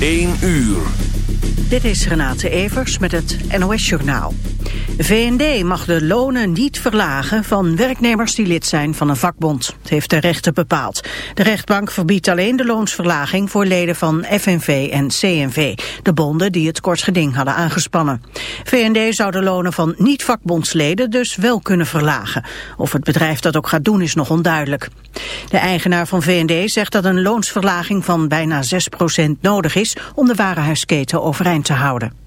1 uur. Dit is Renate Evers met het NOS Journaal. VND mag de lonen niet verlagen van werknemers die lid zijn van een vakbond. Het heeft de rechter bepaald. De rechtbank verbiedt alleen de loonsverlaging voor leden van FNV en CNV, de bonden die het kort geding hadden aangespannen. VND zou de lonen van niet-vakbondsleden dus wel kunnen verlagen. Of het bedrijf dat ook gaat doen is nog onduidelijk. De eigenaar van VND zegt dat een loonsverlaging van bijna 6% nodig is om de warenhuisketen overeind te houden.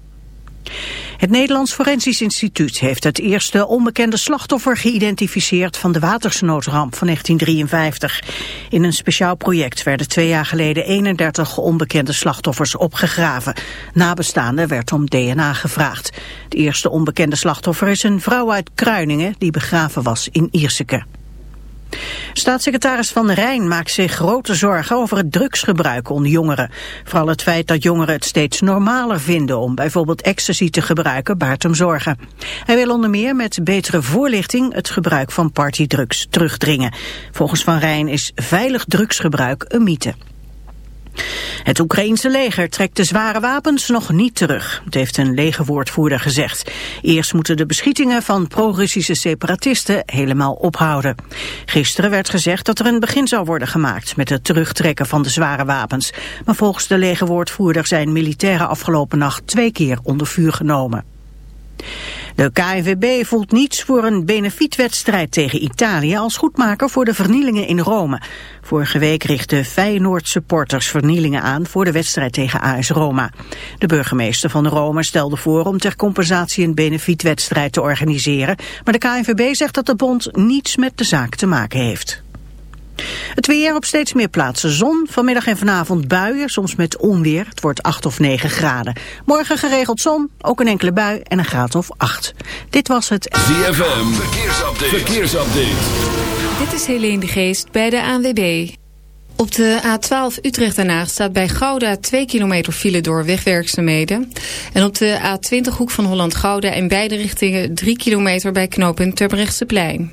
Het Nederlands Forensisch Instituut heeft het eerste onbekende slachtoffer geïdentificeerd van de watersnoodramp van 1953. In een speciaal project werden twee jaar geleden 31 onbekende slachtoffers opgegraven. Nabestaanden werd om DNA gevraagd. Het eerste onbekende slachtoffer is een vrouw uit Kruiningen die begraven was in Ierseke. Staatssecretaris Van Rijn maakt zich grote zorgen over het drugsgebruik onder jongeren. Vooral het feit dat jongeren het steeds normaler vinden om bijvoorbeeld ecstasy te gebruiken baart hem zorgen. Hij wil onder meer met betere voorlichting het gebruik van partydrugs terugdringen. Volgens Van Rijn is veilig drugsgebruik een mythe. Het Oekraïense leger trekt de zware wapens nog niet terug. Heeft een legerwoordvoerder gezegd. Eerst moeten de beschietingen van pro-Russische separatisten helemaal ophouden. Gisteren werd gezegd dat er een begin zou worden gemaakt met het terugtrekken van de zware wapens. Maar volgens de legerwoordvoerder zijn militairen afgelopen nacht twee keer onder vuur genomen. De KNVB voelt niets voor een benefietwedstrijd tegen Italië als goedmaker voor de vernielingen in Rome. Vorige week richtten Feyenoord supporters vernielingen aan voor de wedstrijd tegen AS Roma. De burgemeester van Rome stelde voor om ter compensatie een benefietwedstrijd te organiseren. Maar de KNVB zegt dat de bond niets met de zaak te maken heeft. Het weer op steeds meer plaatsen zon. Vanmiddag en vanavond buien, soms met onweer. Het wordt 8 of 9 graden. Morgen geregeld zon, ook een enkele bui en een graad of 8. Dit was het... ZFM, verkeersupdate. verkeersupdate. Dit is Helene de Geest bij de ANWB. Op de A12 Utrecht daarna staat bij Gouda 2 kilometer file door wegwerkzaamheden. En op de A20 Hoek van Holland-Gouda in beide richtingen 3 kilometer bij knooppunt Terbrechtseplein.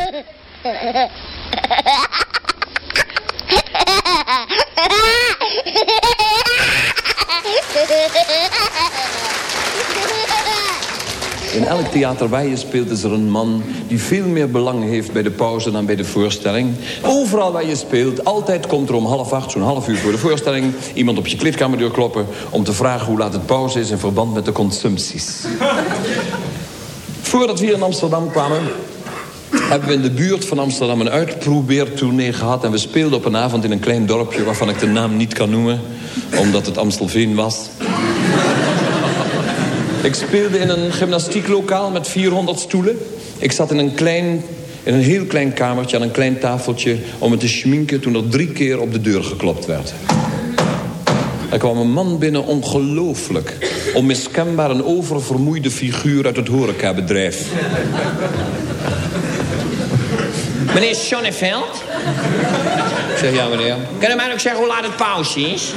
In elk theater waar je speelt is er een man die veel meer belang heeft bij de pauze dan bij de voorstelling. Overal waar je speelt, altijd komt er om half acht, zo'n half uur voor de voorstelling... iemand op je kleedkamerdeur kloppen om te vragen hoe laat het pauze is... in verband met de consumpties. Voordat we hier in Amsterdam kwamen, hebben we in de buurt van Amsterdam een uitprobeertournee gehad. En we speelden op een avond in een klein dorpje waarvan ik de naam niet kan noemen. Omdat het Amstelveen was. Ik speelde in een gymnastieklokaal met 400 stoelen. Ik zat in een klein, in een heel klein kamertje aan een klein tafeltje... om me te schminken toen er drie keer op de deur geklopt werd. Er kwam een man binnen, ongelooflijk. Onmiskenbaar een oververmoeide figuur uit het horecabedrijf. Meneer Sonneveld? Ik zeg, ja meneer. Kan u mij ook zeggen hoe laat het pauze is?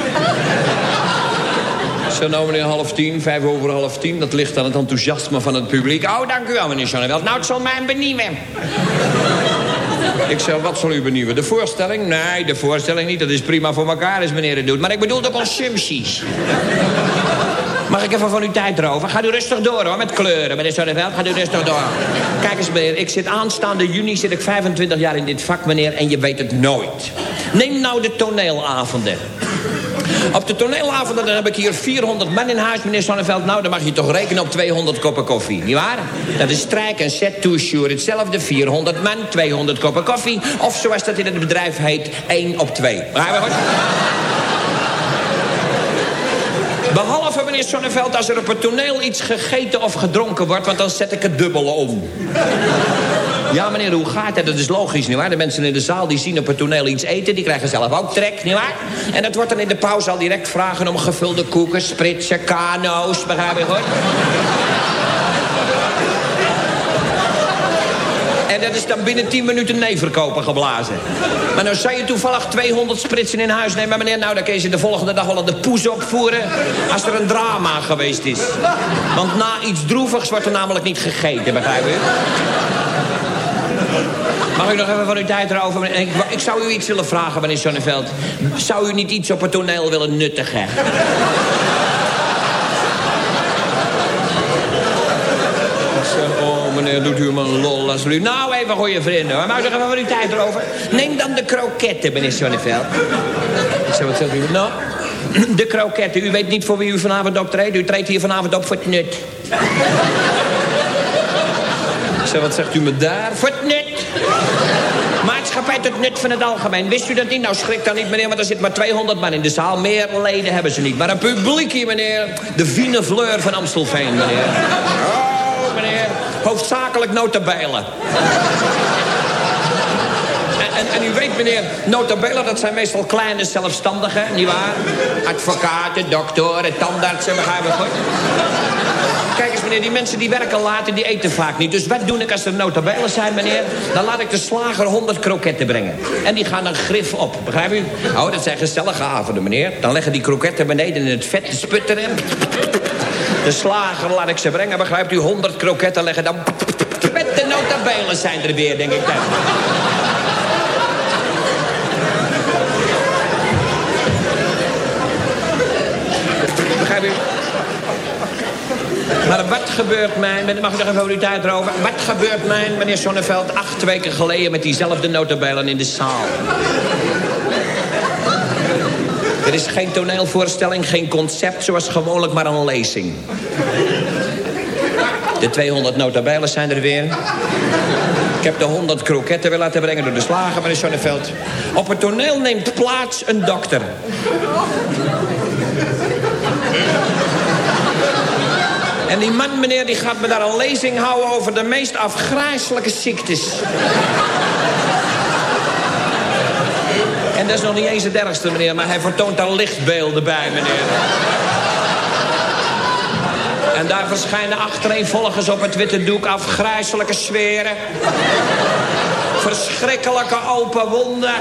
Ik zeg, nou meneer, half tien, vijf over half tien. Dat ligt aan het enthousiasme van het publiek. Oh, dank u wel, meneer Sonneveld. Nou, het zal mij benieuwen. Ik zeg, wat zal u benieuwen? De voorstelling? Nee, de voorstelling niet. Dat is prima voor elkaar als meneer het doet. Maar ik bedoel de consumpties. Mag ik even van uw tijd erover? Ga u rustig door hoor, met kleuren, meneer Sonneveld. Ga u rustig door. Kijk eens meneer, ik zit aanstaande juni, zit ik 25 jaar in dit vak meneer... en je weet het nooit. Neem nou de toneelavonden. Op de toneelavonden heb ik hier 400 man in huis, meneer Sonneveld. Nou, dan mag je toch rekenen op 200 koppen koffie, nietwaar? Dat is strijk en set to sure. Hetzelfde, 400 man, 200 koppen koffie. Of zoals dat in het bedrijf heet, 1 op 2. Begrijp je goed? Behalve, meneer Sonneveld, als er op het toneel iets gegeten of gedronken wordt... want dan zet ik het dubbele om. Ja, meneer, hoe gaat het? Dat is logisch, nietwaar? De mensen in de zaal die zien op het toneel iets eten... die krijgen zelf ook trek, nietwaar? En dat wordt dan in de pauze al direct vragen om gevulde koeken... spritsen, kano's, begrijp je goed? En dat is dan binnen 10 minuten nee verkopen geblazen. Maar nou zou je toevallig 200 spritsen in huis nemen, meneer. Nou, dan kun je de volgende dag wel aan de poes opvoeren... als er een drama geweest is. Want na iets droevigs wordt er namelijk niet gegeten, begrijp je? Mag ik nog even van uw tijd erover? Ik, ik zou u iets willen vragen, meneer Sonneveld. Zou u niet iets op het toneel willen nuttigen? Ik zeg, oh meneer, doet u me een lol alsjeblieft. Nou, even goede vrienden. hoor. Ik nog even van uw tijd erover? Neem dan de kroketten, meneer Sonneveld. Ik zeg, wat zegt u? Nou, de kroketten. U weet niet voor wie u vanavond optreedt. U treedt hier vanavond op voor het nut. Ik zeg, wat zegt u me daar? Voor het nut. Maatschappij tot nut van het algemeen. Wist u dat niet? Nou, schrik dan niet, meneer, want er zit maar 200 man in de zaal. Meer leden hebben ze niet. Maar een publiek hier, meneer. De fine fleur van Amstelveen, meneer. Hoofdzakelijk notabelen. En, en, u weet, meneer, notabelen, dat zijn meestal kleine zelfstandigen, nietwaar? Advocaten, doktoren, tandartsen, begrijp ik goed? Kijk eens, meneer, die mensen die werken laat en die eten vaak niet. Dus wat doe ik als er notabelen zijn, meneer? Dan laat ik de slager 100 kroketten brengen. En die gaan dan grif op, begrijp u? Oh, dat zijn gezellige avonden, meneer. Dan leggen die kroketten beneden in het vet te sputteren. De slager laat ik ze brengen, begrijpt u? 100 kroketten leggen dan... Met de notabelen zijn er weer, denk ik dan. Begrijp u? Maar wat gebeurt mij, mag ik nog even over tijd erover? Wat gebeurt mij, meneer Sonneveld, acht weken geleden met diezelfde notabelen in de zaal? Er is geen toneelvoorstelling, geen concept, zoals gewoonlijk maar een lezing. De 200 notabelen zijn er weer. Ik heb de 100 kroketten weer laten brengen door de slager, meneer Sonneveld. Op het toneel neemt plaats een dokter. En die man, meneer, die gaat me daar een lezing houden over de meest afgrijselijke ziektes. Dat is nog niet eens het ergste, meneer, maar hij vertoont daar lichtbeelden bij, meneer. En daar verschijnen achtereenvolgens op het witte doek afgrijselijke sferen. Verschrikkelijke open wonden.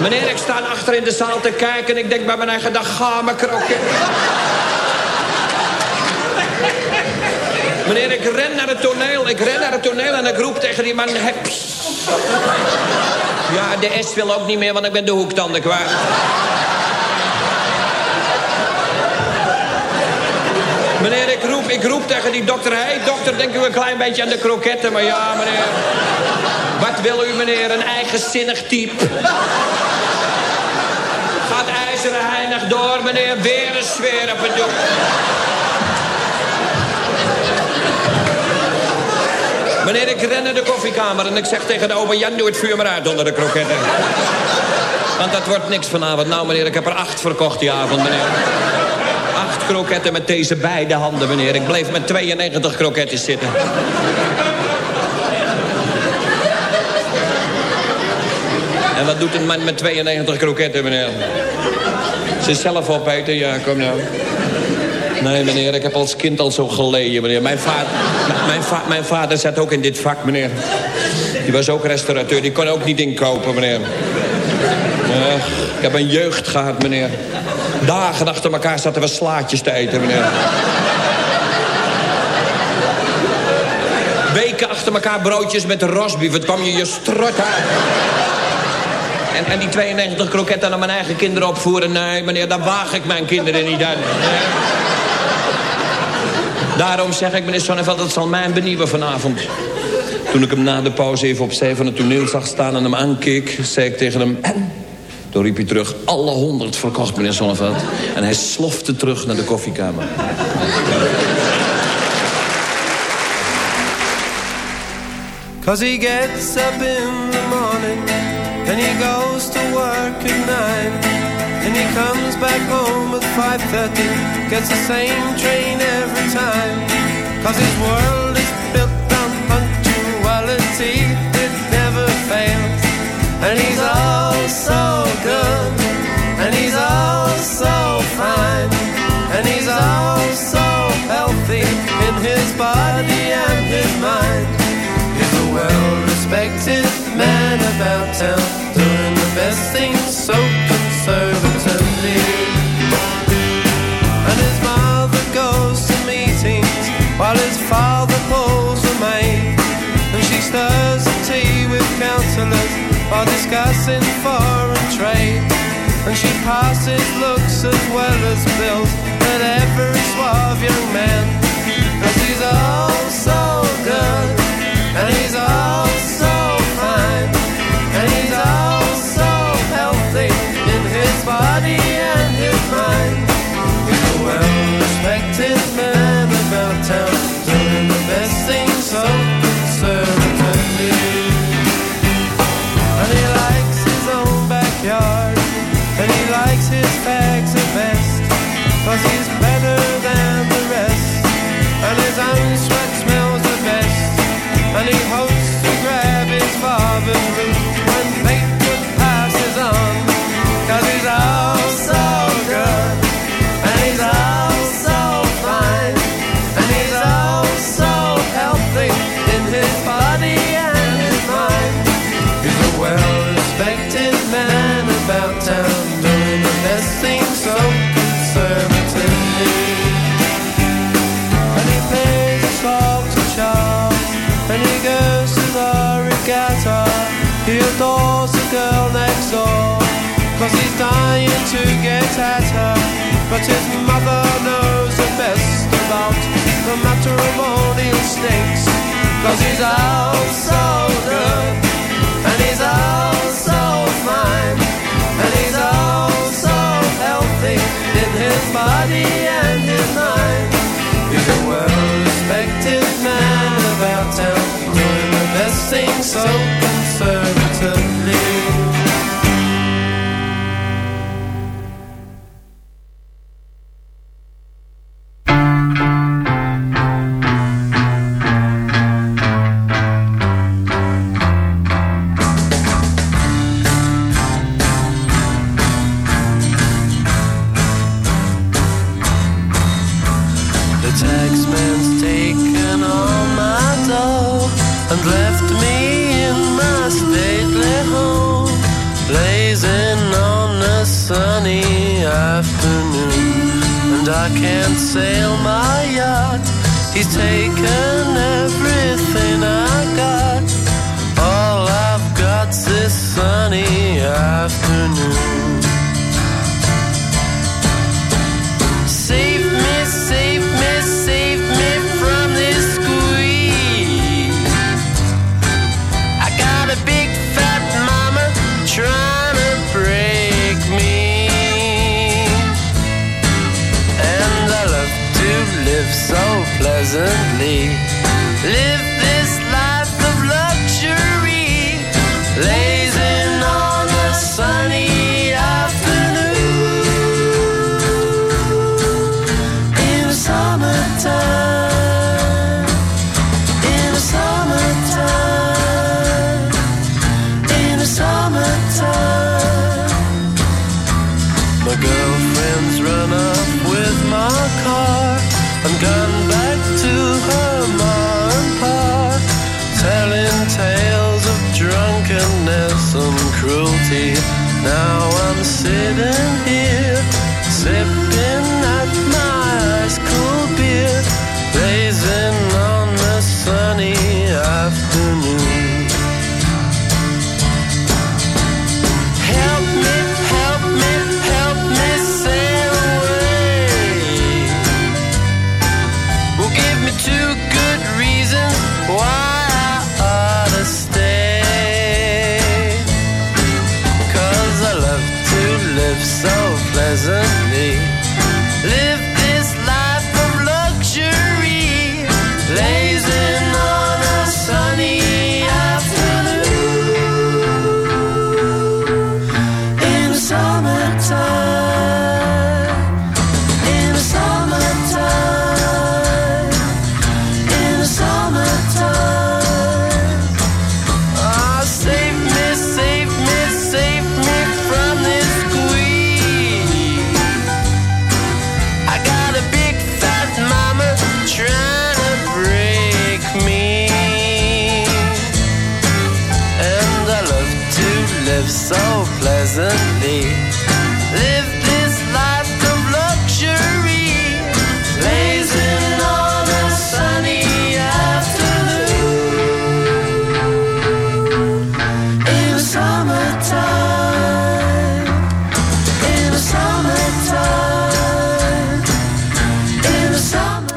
Meneer, ik sta achter in de zaal te kijken en ik denk bij mijn eigen dag, ga me kroket. Meneer, ik ren naar het toneel, ik ren naar het toneel en ik roep tegen die man, heps. Ja, de S wil ook niet meer, want ik ben de hoektanden kwijt. Meneer, ik roep, ik roep tegen die dokter. Hé, hey, dokter, denk u een klein beetje aan de kroketten? Maar ja, meneer. Wat wil u, meneer? Een eigenzinnig type. Gaat ijzeren heinig door, meneer. Weer een sfeer op het doek. Meneer, ik ren naar de koffiekamer en ik zeg tegen de ober Jan... doe het vuur maar uit onder de kroketten. Want dat wordt niks vanavond. Nou, meneer, ik heb er acht verkocht die avond, meneer. Acht kroketten met deze beide handen, meneer. Ik bleef met 92 kroketten zitten. En wat doet een man met 92 kroketten, meneer? Ze zelf opeten, ja, kom nou. Nee, meneer, ik heb als kind al zo geleden, meneer. Mijn vader, mijn, mijn vader zat ook in dit vak, meneer. Die was ook restaurateur, die kon ook niet inkopen, meneer. Ik heb een jeugd gehad, meneer. Dagen achter elkaar zaten we slaatjes te eten, meneer. Weken achter elkaar broodjes met rosbief. Het kwam je je strot uit. En, en die 92 kroketten aan mijn eigen kinderen opvoeren. Nee, meneer, daar waag ik mijn kinderen niet aan. Daarom zeg ik, meneer Sonneveld, dat zal mij benieuwen vanavond. Toen ik hem na de pauze even opzij van het toneel zag staan en hem aankeek... zei ik tegen hem, en? Toen riep hij terug, alle honderd verkocht, meneer Sonneveld. En hij slofte terug naar de koffiekamer. Cause he gets up in the morning and he goes to work at. And he comes back home at 5.30, gets the same train every time. Cause his world is built on punctuality, it never fails. And he's all so good, and he's all so fine, and he's all so healthy in his body and his mind. He's a well-respected man about town, doing the best things so conservatively. Counsellors while discussing foreign trade. And she passes looks as well as bills at every suave young man. Cause he's all so good, and he's all so fine, and he's all so healthy in his body cause he's cause he's dying to get at her. But his mother knows the best about the matrimonial stakes, cause he's out so good. And he's all so fine And he's all so healthy In his body and his mind He's a well-respected man about town Doing the best things so conservatively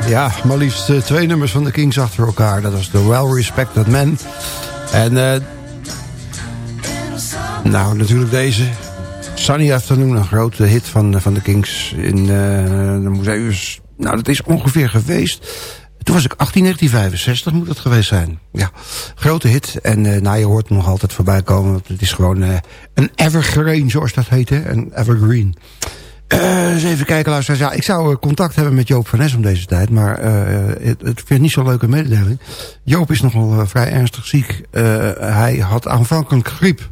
Ja, maar liefst eh, twee nummers van de Kings achter elkaar. Dat was The Well Respected Man. En eh, nou, natuurlijk deze. Sunny Afternoon, een grote hit van, van de Kings in eh, de museums. Nou, dat is ongeveer geweest. Toen was ik 18, 1965 moet het geweest zijn. Ja, grote hit. En eh, nou, je hoort hem nog altijd voorbij komen. Want het is gewoon eh, een evergreen, zoals dat heet. Hè? Een evergreen. Eh, eens even kijken, luisteraars. Ja, ik zou eh, contact hebben met Joop van Nes om deze tijd. Maar eh, het, het vind niet zo'n leuke mededeling. Joop is nogal vrij ernstig ziek. Hij had aanvankelijk griep.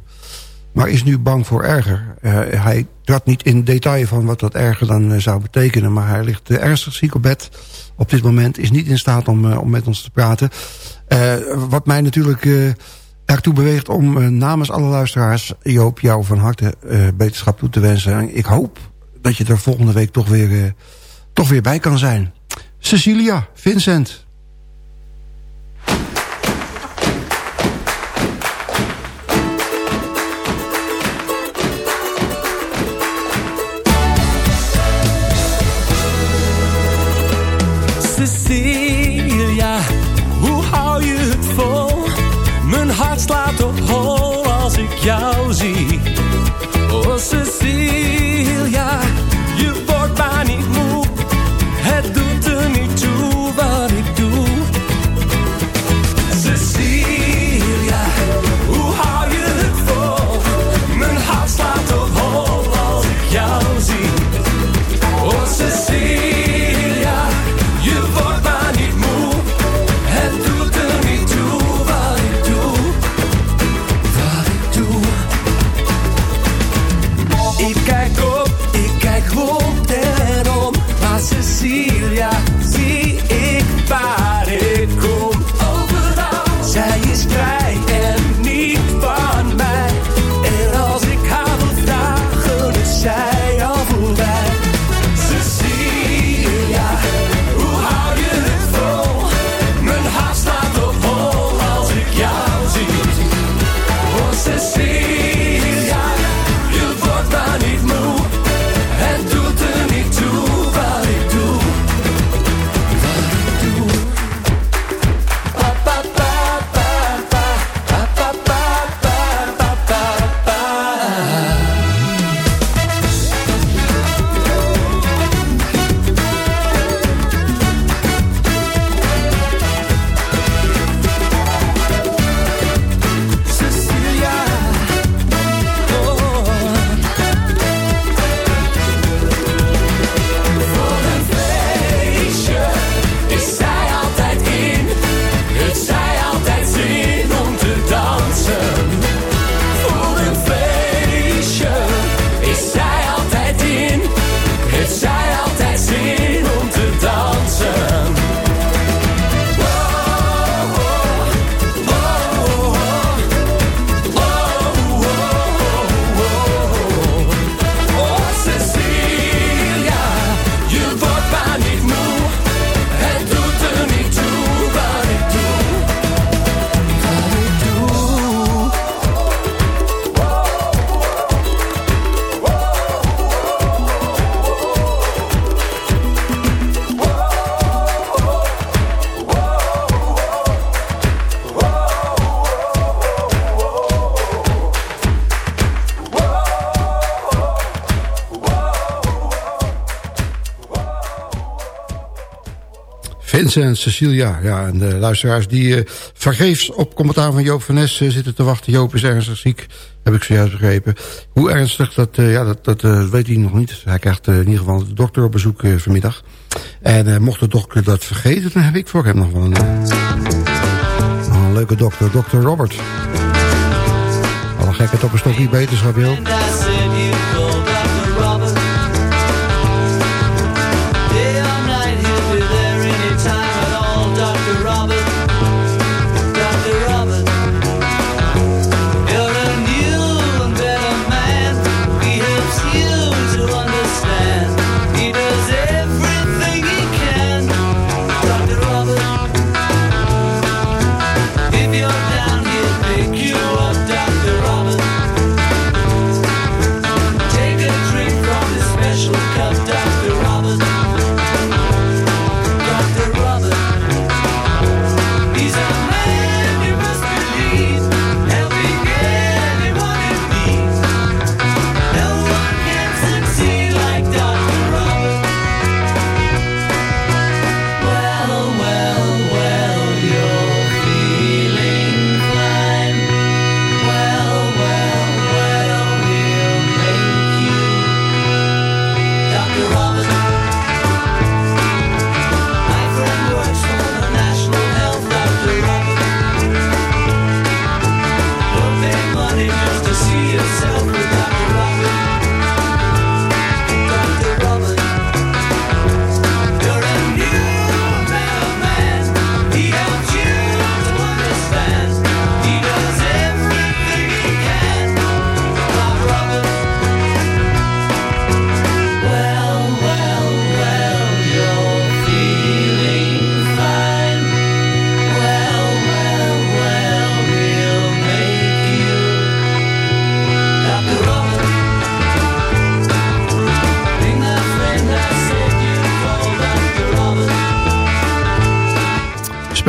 Maar is nu bang voor erger. Hij trad niet in detail van wat dat erger dan zou betekenen. Maar hij ligt ernstig ziek op bed. Op dit moment is niet in staat om, om met ons te praten. Wat mij natuurlijk ertoe beweegt om namens alle luisteraars... Joop, jou van harte beterschap toe te wensen. En ik hoop dat je er volgende week toch weer, eh, toch weer bij kan zijn. Cecilia, Vincent... Cecilia, hoe hou je het vol? Mijn hart slaat op hol als ik jou zie. Oh Cecilia, Vincent, Cecilia. Ja, en de luisteraars die eh, vergeefs op commentaar van Joop van Nes eh, zitten te wachten. Joop is ernstig ziek, heb ik zojuist begrepen. Hoe ernstig, dat, eh, ja, dat, dat eh, weet hij nog niet. Hij krijgt in ieder geval de dokter op bezoek vanmiddag. En mocht de dokter dat vergeten, dan heb ik voor hem nog wel een, een leuke dokter. Dokter Robert. Alle gekheid op een stokje beterschap, Joop.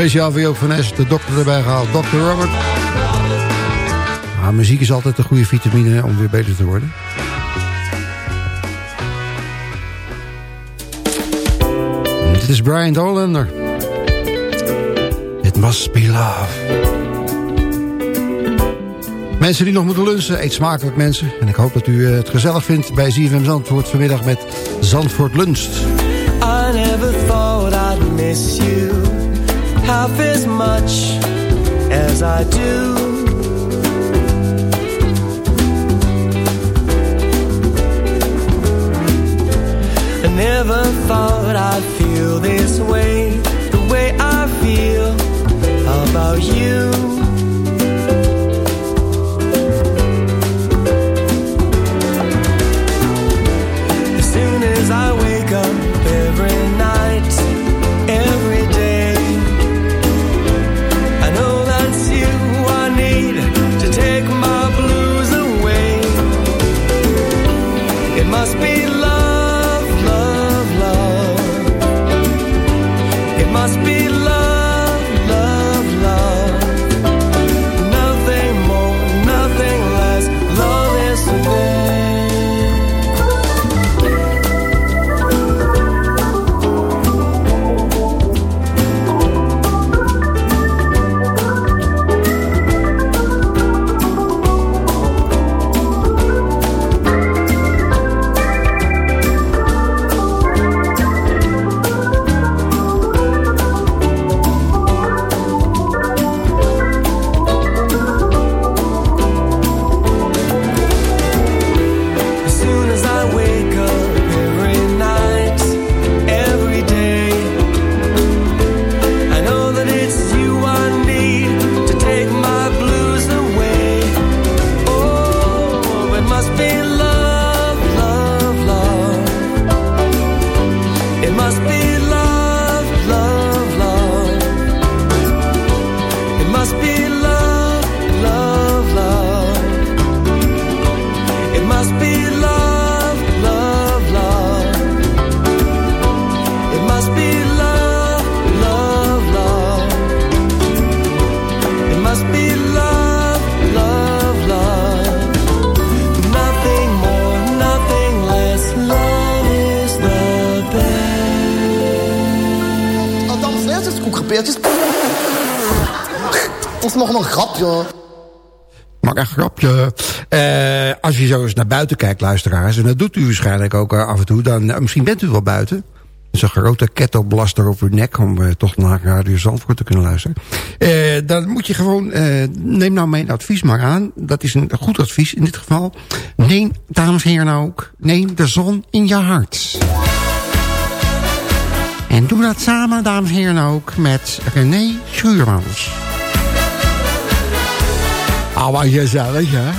Speciaal voor van Nes, de dokter erbij gehaald. Dr. Robert. Ah, muziek is altijd een goede vitamine om weer beter te worden. En Dit is Brian Dolander. It must be love. Mensen die nog moeten lunchen, eet smakelijk mensen. En ik hoop dat u eh, het gezellig vindt bij ZFM Zandvoort vanmiddag met Zandvoort Luncht. I never thought I'd miss you half as much as I do. I never thought I'd feel this way, the way I feel about you. As soon as I wake up grapje. Maar een grapje. Eh, als je zo eens naar buiten kijkt, luisteraars... en dat doet u waarschijnlijk ook eh, af en toe... dan eh, misschien bent u wel buiten. Zo'n grote kettoblaster op uw nek... om toch naar Radio Zandvoort te kunnen luisteren. Dan moet je gewoon... neem nou mijn advies maar aan. Dat is een goed advies in dit geval. Neem, dames en heren ook... neem de zon in je hart. En doe dat samen, dames en heren ook... met René Schuurmans. Wat gezellig, hè?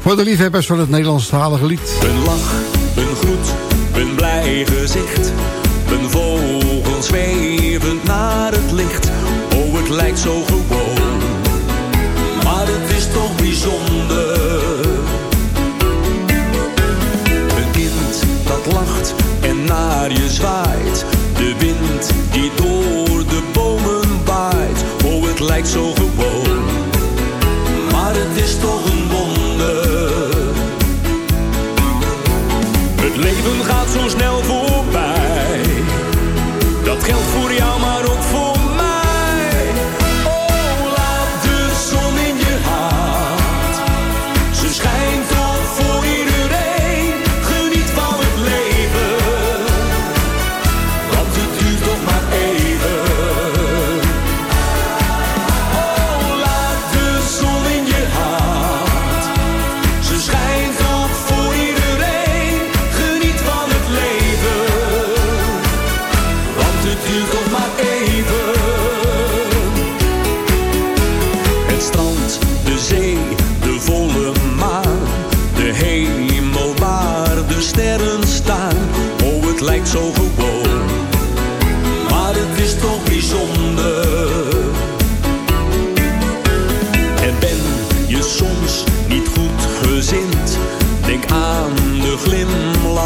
Voor de liefhebbers van het Nederlandstalige lied. Een lach, een groet, een blij gezicht. Een vogel zwevend naar het licht. Oh, het lijkt zo gewoon. Maar het is toch bijzonder. Een kind dat lacht en naar je zwaait. Lijkt zo gewoon. Maar het is toch een wonder. Het leven gaat zo snel voorbij.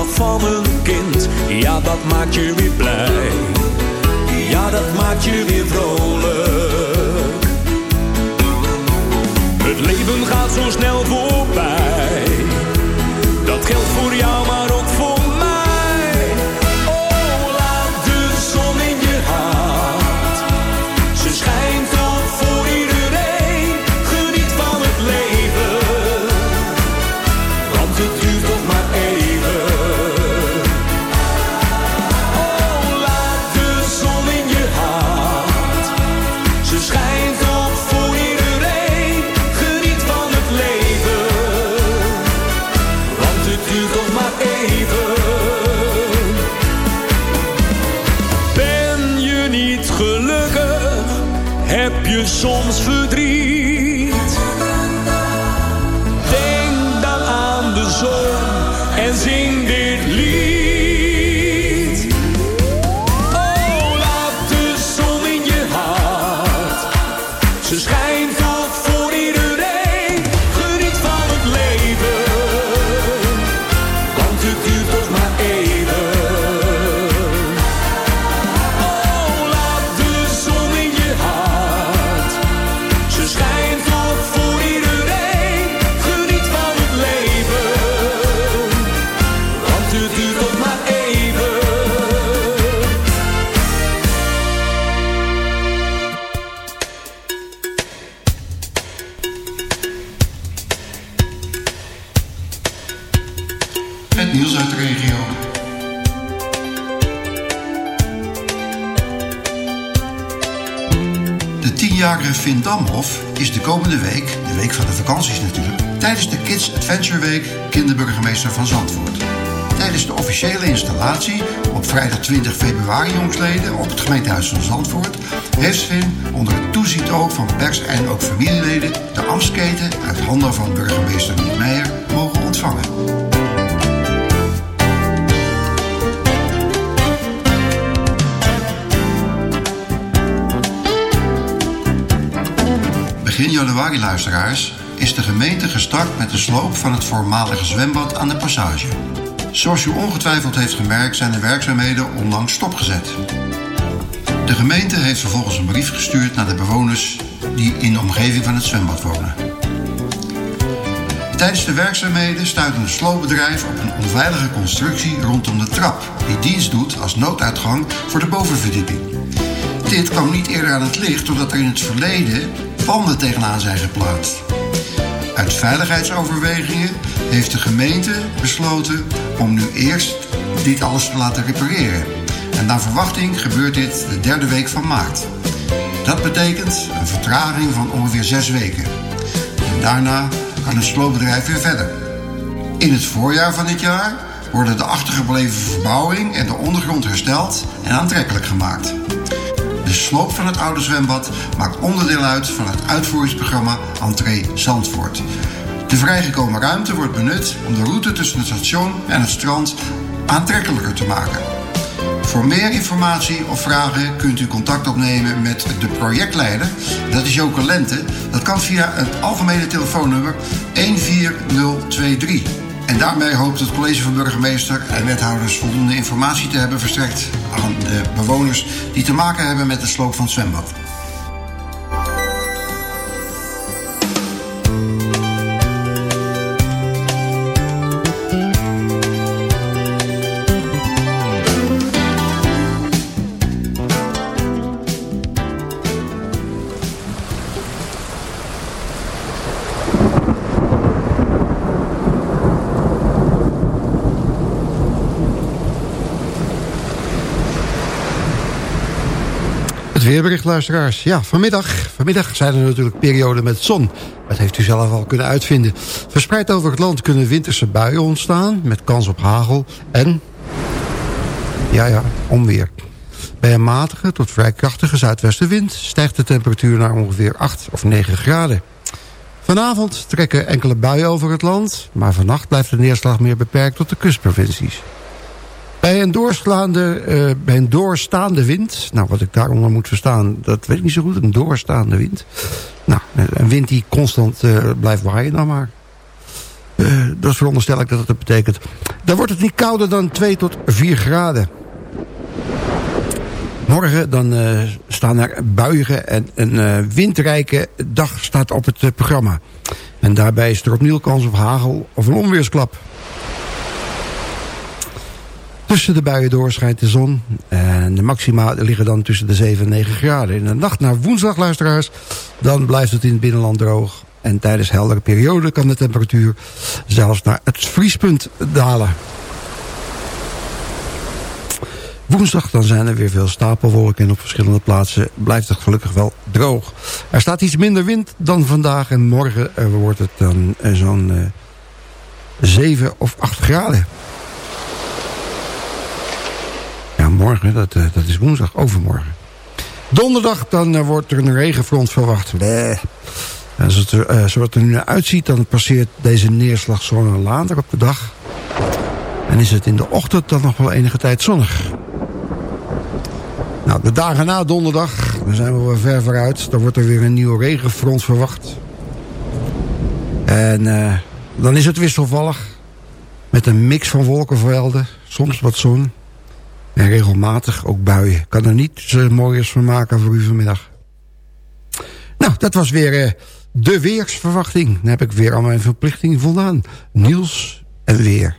Van een kind. Ja, dat maakt je weer blij. Ja, dat maakt je weer vrolijk. Het leven gaat zo snel voorbij. Dat geldt voor jou, maar Finn Damhoff is de komende week, de week van de vakanties natuurlijk, tijdens de Kids Adventure Week kinderburgemeester van Zandvoort. Tijdens de officiële installatie op vrijdag 20 februari jongsleden op het gemeentehuis van Zandvoort heeft Finn onder het toezicht ook van pers en ook familieleden de ambtsketen uit handen van burgemeester Meijer mogen ontvangen. Begin januari, luisteraars, is de gemeente gestart met de sloop van het voormalige zwembad aan de Passage. Zoals u ongetwijfeld heeft gemerkt, zijn de werkzaamheden onlangs stopgezet. De gemeente heeft vervolgens een brief gestuurd naar de bewoners die in de omgeving van het zwembad wonen. Tijdens de werkzaamheden stuit een sloopbedrijf op een onveilige constructie rondom de trap, die dienst doet als nooduitgang voor de bovenverdieping. Dit kwam niet eerder aan het licht doordat er in het verleden panden tegenaan zijn geplaatst. Uit veiligheidsoverwegingen heeft de gemeente besloten om nu eerst dit alles te laten repareren. En naar verwachting gebeurt dit de derde week van maart. Dat betekent een vertraging van ongeveer zes weken. En daarna kan het sloopbedrijf weer verder. In het voorjaar van dit jaar worden de achtergebleven verbouwing en de ondergrond hersteld en aantrekkelijk gemaakt. De sloop van het oude zwembad maakt onderdeel uit van het uitvoeringsprogramma Entree Zandvoort. De vrijgekomen ruimte wordt benut om de route tussen het station en het strand aantrekkelijker te maken. Voor meer informatie of vragen kunt u contact opnemen met de projectleider. Dat is Joke Lente. Dat kan via het algemene telefoonnummer 14023. En daarmee hoopt het college van burgemeester en wethouders voldoende informatie te hebben verstrekt aan de bewoners die te maken hebben met de sloop van het zwembad. Weerbericht, luisteraars. Ja, vanmiddag, vanmiddag zijn er natuurlijk perioden met zon. Dat heeft u zelf al kunnen uitvinden. Verspreid over het land kunnen winterse buien ontstaan... met kans op hagel en... ja, ja, onweer. Bij een matige tot vrij krachtige zuidwestenwind... stijgt de temperatuur naar ongeveer 8 of 9 graden. Vanavond trekken enkele buien over het land... maar vannacht blijft de neerslag meer beperkt tot de kustprovincies. Bij een, doorslaande, eh, bij een doorstaande wind... nou, wat ik daaronder moet verstaan, dat weet ik niet zo goed. Een doorstaande wind. Nou, een wind die constant eh, blijft waaien dan maar. Eh, dat veronderstel ik dat dat betekent. Dan wordt het niet kouder dan 2 tot 4 graden. Morgen dan staan er buiige en een windrijke dag staat op het programma. En daarbij is er opnieuw kans op hagel of een onweersklap. Tussen de buien door schijnt de zon. En de maxima liggen dan tussen de 7 en 9 graden. In de nacht naar woensdag, luisteraars, dan blijft het in het binnenland droog. En tijdens heldere perioden kan de temperatuur zelfs naar het vriespunt dalen. Woensdag dan zijn er weer veel stapelwolken en op verschillende plaatsen blijft het gelukkig wel droog. Er staat iets minder wind dan vandaag en morgen eh, wordt het dan eh, zo'n eh 7 of 8 graden. Ja, morgen, dat, eh, dat is woensdag, overmorgen. Donderdag dan eh, wordt er een regenfront verwacht. Bleh. Als het er, eh, zoals het er nu naar uitziet, dan passeert deze neerslagzone later op de dag. En is het in de ochtend dan nog wel enige tijd zonnig. Nou, de dagen na donderdag, daar zijn we wel ver vooruit. Dan wordt er weer een nieuw regenfront verwacht. En dan is het wisselvallig. Met een mix van wolkenvelden, soms wat zon. En regelmatig ook buien. Kan er niet uh, mooiers van maken voor u vanmiddag. Nou, dat was weer eh, de weersverwachting. Dan heb ik weer aan mijn verplichting voldaan. Niels en weer.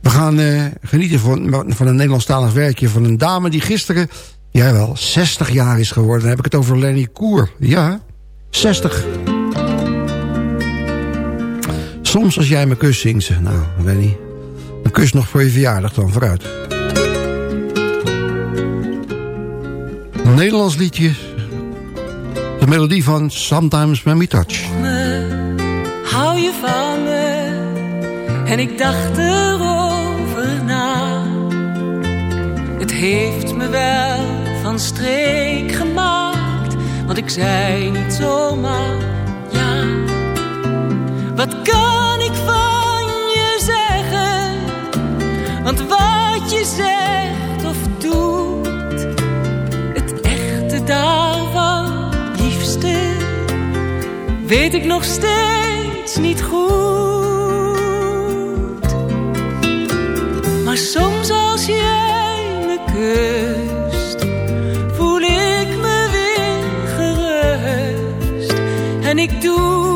We gaan eh, genieten van, van een Nederlandstalig werkje van een dame die gisteren, jawel, 60 jaar is geworden. Dan heb ik het over Lenny Koer. Ja, 60. Soms als jij me kus zingt ze. Nou, Lenny, een kus nog voor je verjaardag dan, vooruit. Nederlands liedje. De melodie van Sometimes When We Touch. me, hou je van me? En ik dacht erover na. Het heeft me wel van streek gemaakt, want ik zei niet zomaar ja. Wat kan weet ik nog steeds niet goed. Maar soms als jij me kust, voel ik me weer gerust. En ik doe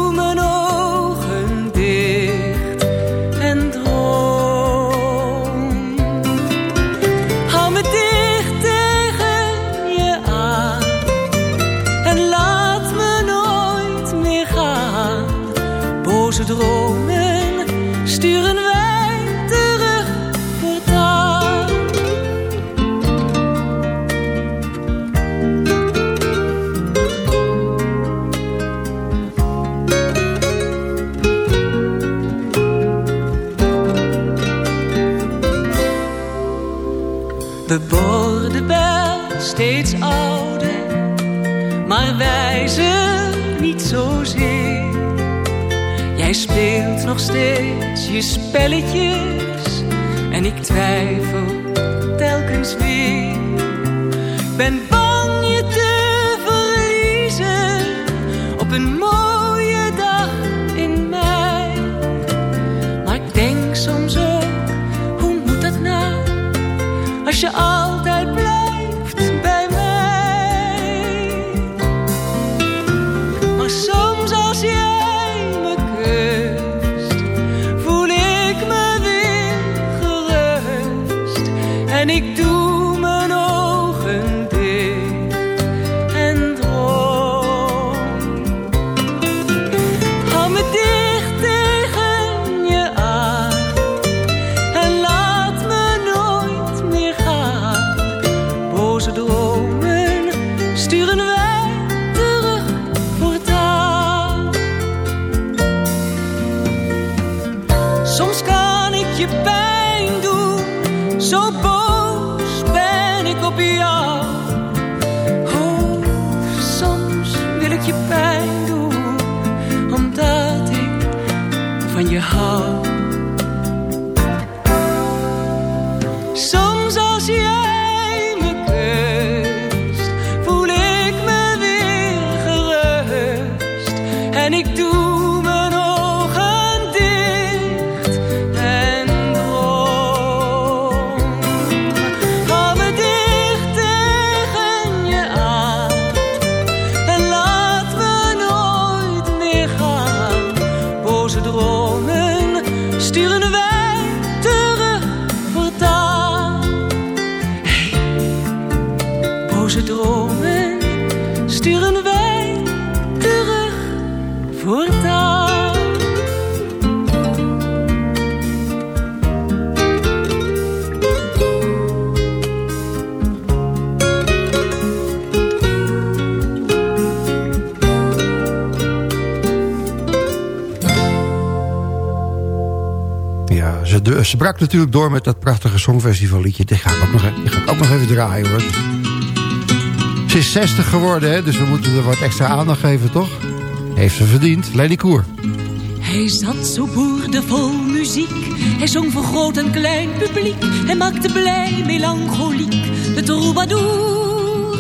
nog steeds je spelletjes. En ik twijfel heart. Eh, ze brak natuurlijk door met dat prachtige songfestivalliedje. Die ga ik ook nog, e- ga het ook nog even draaien hoor. Ze is 60 geworden, hè, dus we moeten er wat extra aandacht geven, toch? Heeft ze verdiend, Lady Koer. Hij zat zo boerdevol muziek. Hij zong voor groot en klein publiek. Hij maakte blij, melancholiek, de troubadour.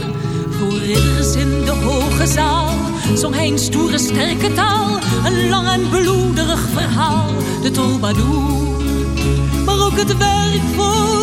Voor ridders in de hoge zaal zong hij een stoere, sterke taal. Een lang en bloederig verhaal, de troubadour ook het werk voor.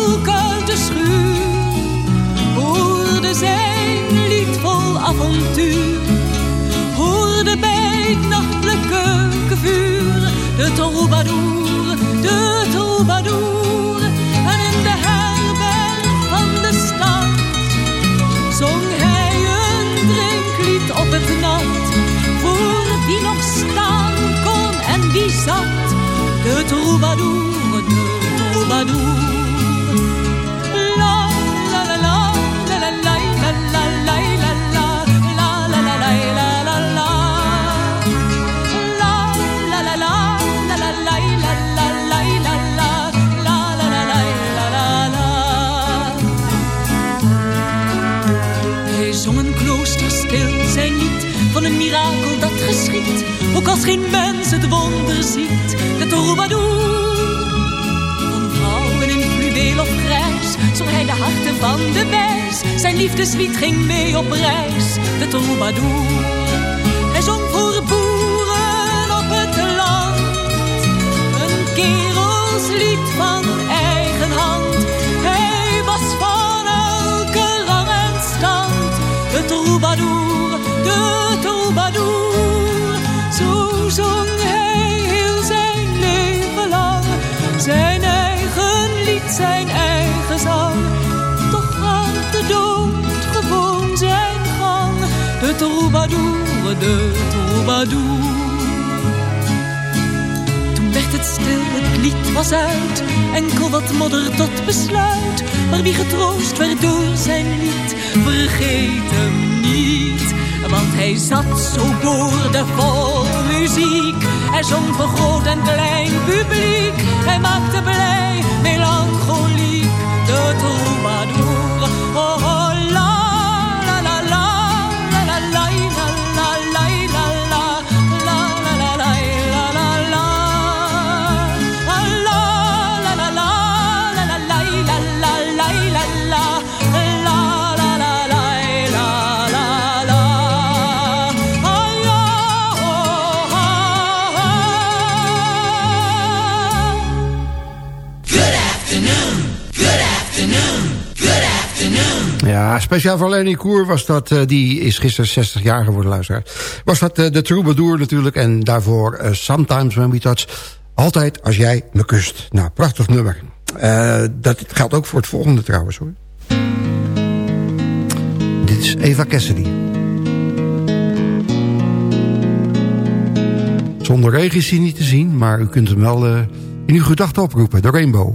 De zwiet ging mee op reis, de troubadour. Hij zong voor het boer troubadour de troubadour. Toen werd het stil, het lied was uit, enkel wat modder tot besluit. Maar wie getroost werd door zijn lied, vergeet hem niet. Want hij zat zo boordevol muziek. Hij zong voor groot en klein publiek. Hij maakte blij speciaal voor Lenny Koer was dat, eh, die is gisteren 60 jaar geworden, luisteraar. Was dat eh, de Troubadour natuurlijk en daarvoor eh, Sometimes When We Touch. Altijd als jij me kust. Nou, prachtig nummer. Dat geldt ook voor het volgende trouwens hoor. Dit is Eva Cassidy. Zonder regen is hij niet te zien, maar u kunt hem wel in uw gedachten oproepen. De Rainbow.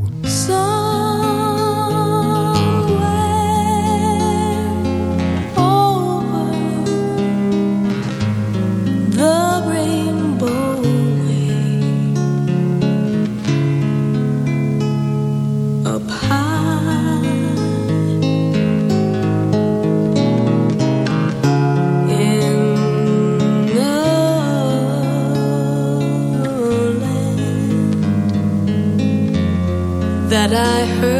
That I heard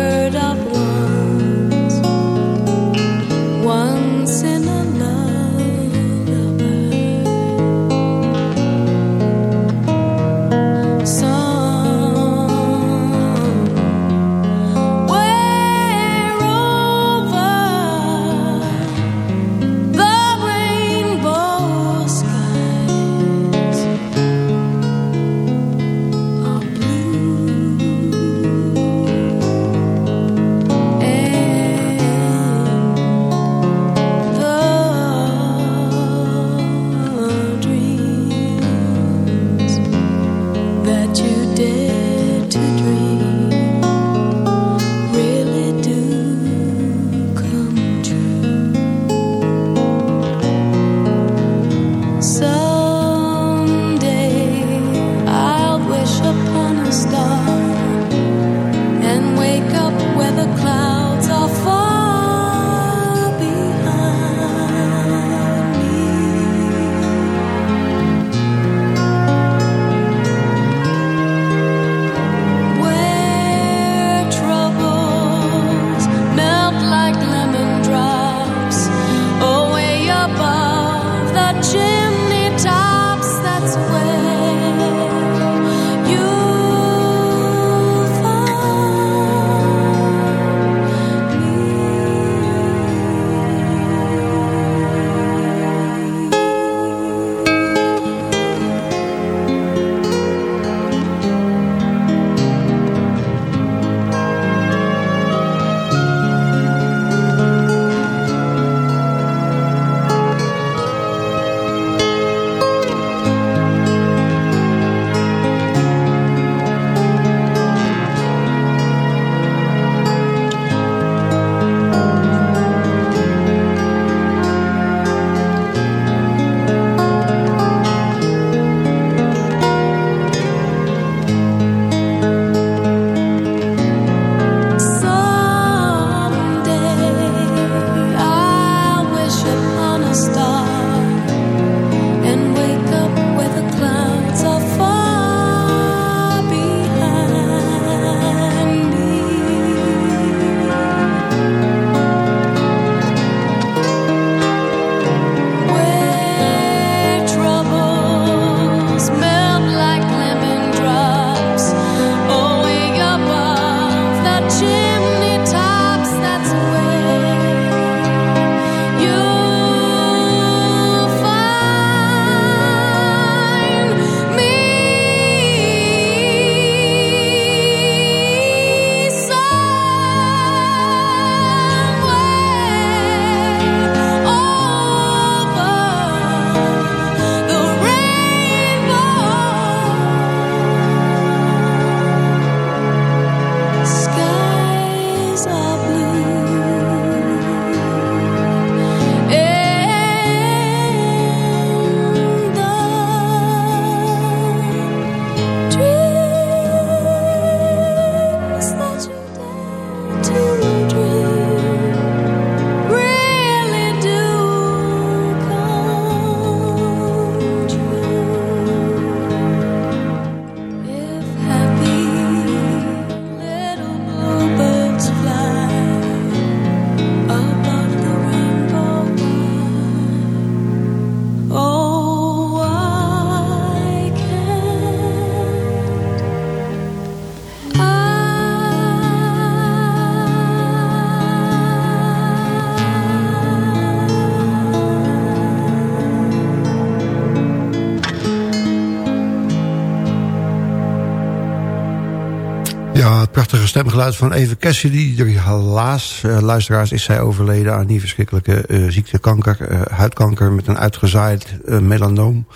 prachtige stemgeluid van Eve Cassidy. Helaas, uh, luisteraars, is zij overleden aan die verschrikkelijke uh, ziekte kanker. Uh, huidkanker met een uitgezaaid melanoom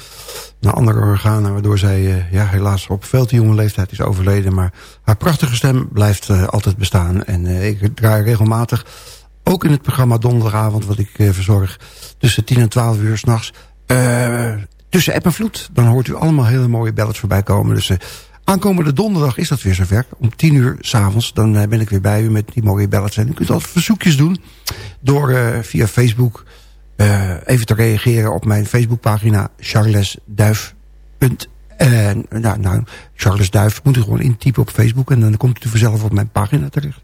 naar andere organen. Waardoor zij ja, helaas op veel te jonge leeftijd is overleden. Maar haar prachtige stem blijft altijd bestaan. En ik draai regelmatig, ook in het programma donderdagavond... wat ik verzorg, tussen 10 en 12 uur s'nachts... tussen app en vloed. Dan hoort u allemaal hele mooie ballads voorbij komen. Dus Aankomende donderdag is dat weer zover. Om tien uur s'avonds. Dan eh, ben ik weer bij u met die mooie ballads. En u kunt altijd verzoekjes doen. Door uh, via Facebook uh, even te reageren op mijn Facebookpagina Charles Duif. nou, nou, Charles Duif moet u gewoon intypen op Facebook. En dan komt u vanzelf op mijn pagina terecht.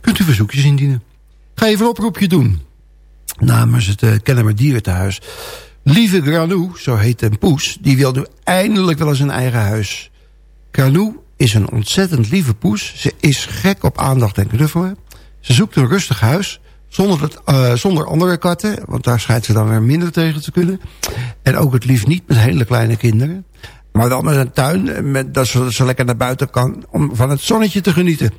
Kunt u verzoekjes indienen. Ga even een oproepje doen. Namens het uh, Kennemer Dierentehuis. Lieve Granou, zo heet een poes. Die wil nu eindelijk wel eens een eigen huis. Carlou is een ontzettend lieve poes. Ze is gek op aandacht en knuffelen. Ze zoekt een rustig huis. Zonder, het, uh, zonder andere katten. Want daar schijnt ze dan weer minder tegen te kunnen. En ook het liefst niet met hele kleine kinderen. Maar wel met een tuin. Met, dat ze, lekker naar buiten kan. Om van het zonnetje te genieten.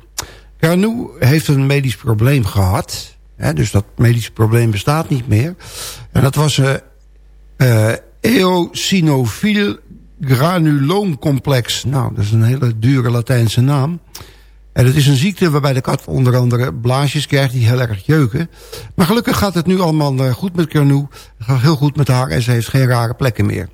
Carnou heeft een medisch probleem gehad. Hè, dus dat medisch probleem bestaat niet meer. En dat was uh, uh, eosinofiel granuloomcomplex. Nou, dat is een hele dure Latijnse naam. En het is een ziekte waarbij de kat onder andere blaasjes krijgt die heel erg jeuken. Maar gelukkig gaat het nu allemaal eh, goed met Kernoe. Het gaat heel goed met haar en ze heeft geen rare plekken meer.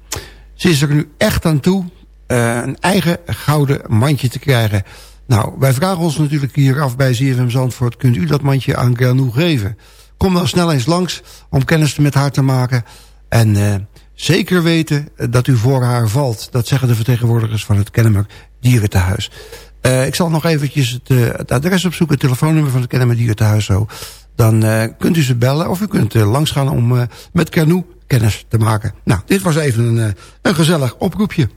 Ze is er nu echt aan toe uh, een eigen gouden mandje te krijgen. Nou, wij vragen ons natuurlijk hier af bij ZFM Zandvoort... kunt u dat mandje aan Kernoe geven? Kom dan snel eens langs om kennis met haar te maken. En... Uh, zeker weten dat u voor haar valt. Dat zeggen de vertegenwoordigers van het Kennemer Dierentehuis. Uh, ik zal nog eventjes het, uh, het, adres opzoeken, het telefoonnummer van het Kennemer Dierentehuis zo. Dan kunt u ze bellen of u kunt langsgaan om met Kernoe kennis te maken. Nou, dit was even een, een gezellig oproepje.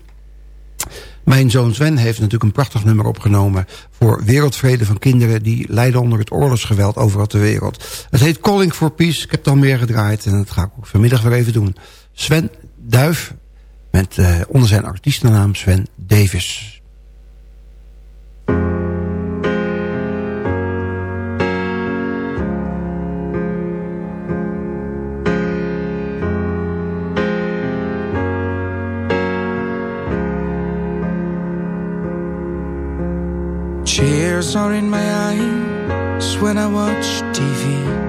Mijn zoon Sven heeft natuurlijk een prachtig nummer opgenomen... voor wereldvrede van kinderen die lijden onder het oorlogsgeweld overal ter wereld. Het heet Calling for Peace. Ik heb het al meer gedraaid en dat ga ik ook vanmiddag weer even doen. Sven Duif met uh, onder zijn artiestennaam Sven Davis. Tears are in my eyes when I watch TV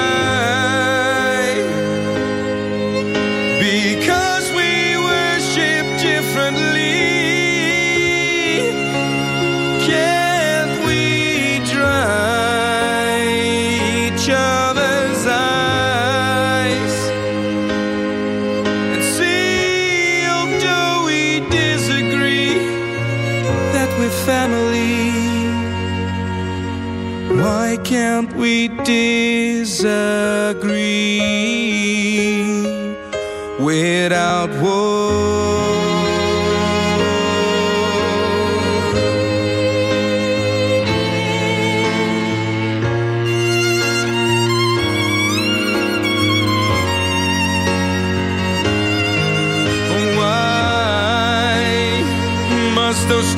Disagree without war? Why must those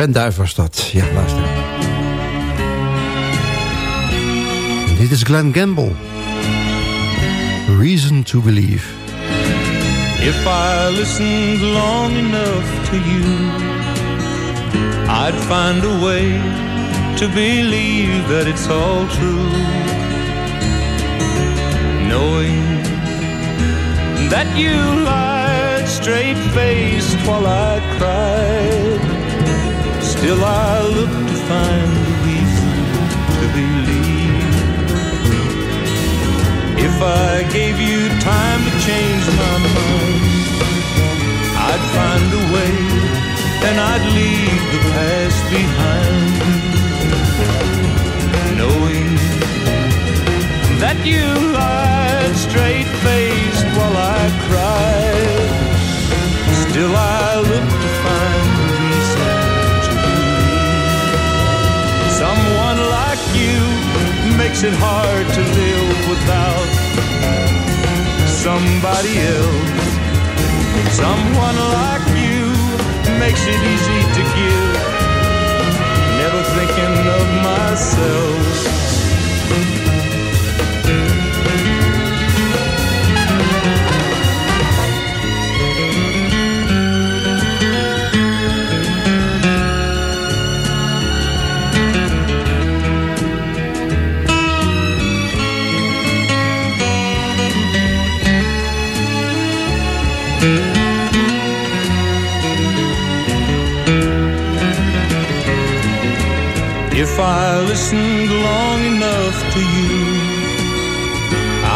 Sven Duif was dat. Ja, luister. En dit is Glenn Gamble. Reason to Believe. If I listened long enough to you, I'd find a way to believe that it's all true. Knowing that you lied straight faced while I cried, still I look to find a reason to believe. If I gave you time to change my mind, I'd find a way and I'd leave the past behind. Knowing that you lied straight faced while I cried, still I look to find makes it hard to live without somebody else. Someone like you makes it easy to give. Never thinking of myself. I listened long enough to you,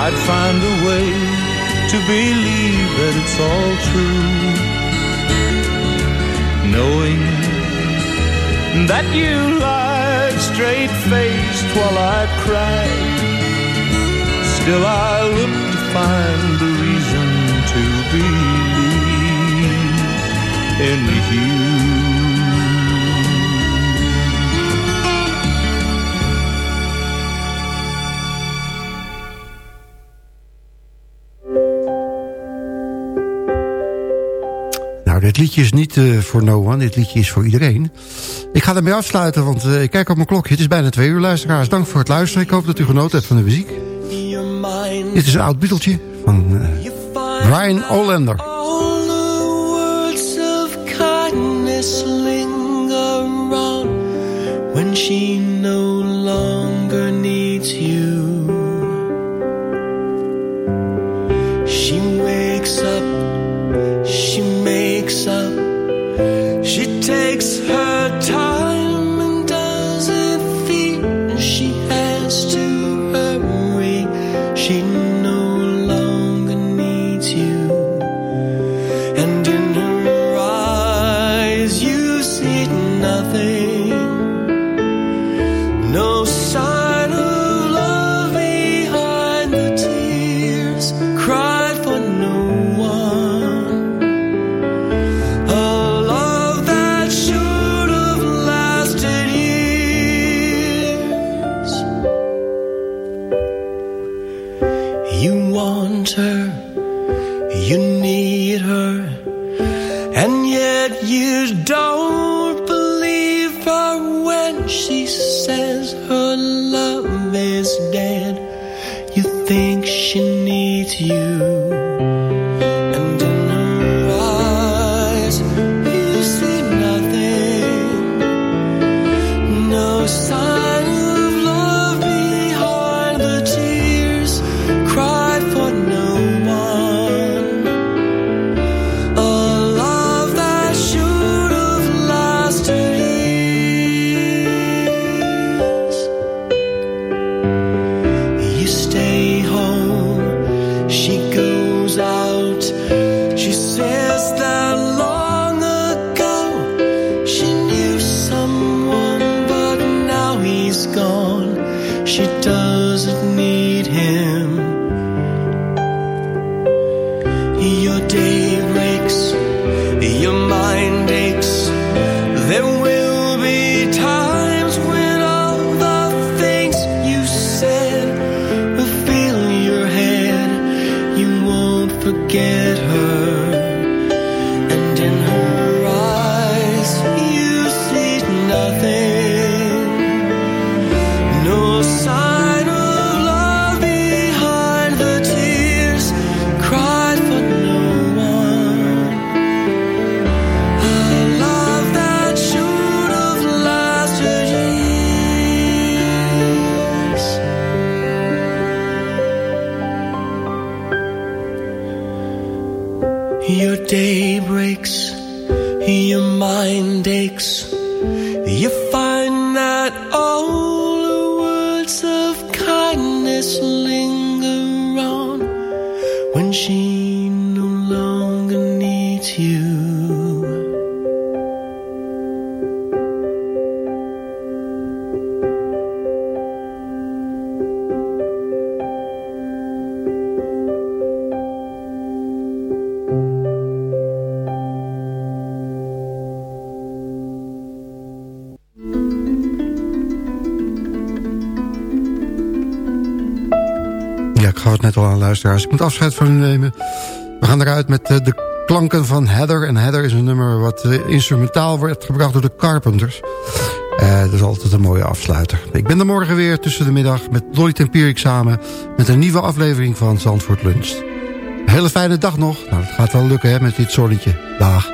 I'd find a way to believe that it's all true. Knowing that you lied straight faced while I cried, still I look to find a reason to believe in you. Dit liedje is niet eh, voor no one. Dit liedje is voor iedereen. Ik ga ermee afsluiten, want eh, ik kijk op mijn klokje. Het is bijna twee uur, luisteraars. Dank voor het luisteren. Ik hoop dat u genoten hebt van de muziek. Dit is een oud Beatletje van eh, Brian Olander. All the words of kindness when she no longer needs you. forget her, and in her. Ik moet afscheid van u nemen. We gaan eruit met eh, de klanken van Heather. En Heather is een nummer wat eh, instrumentaal wordt gebracht door de Carpenters. Eh, dat is altijd een mooie afsluiter. Ik ben er morgen weer tussen de middag met Dolly Tempierik samen... met een nieuwe aflevering van Zandvoort Lunch. Hele fijne dag nog. Nou, het gaat wel lukken hè, met dit zonnetje. Dag.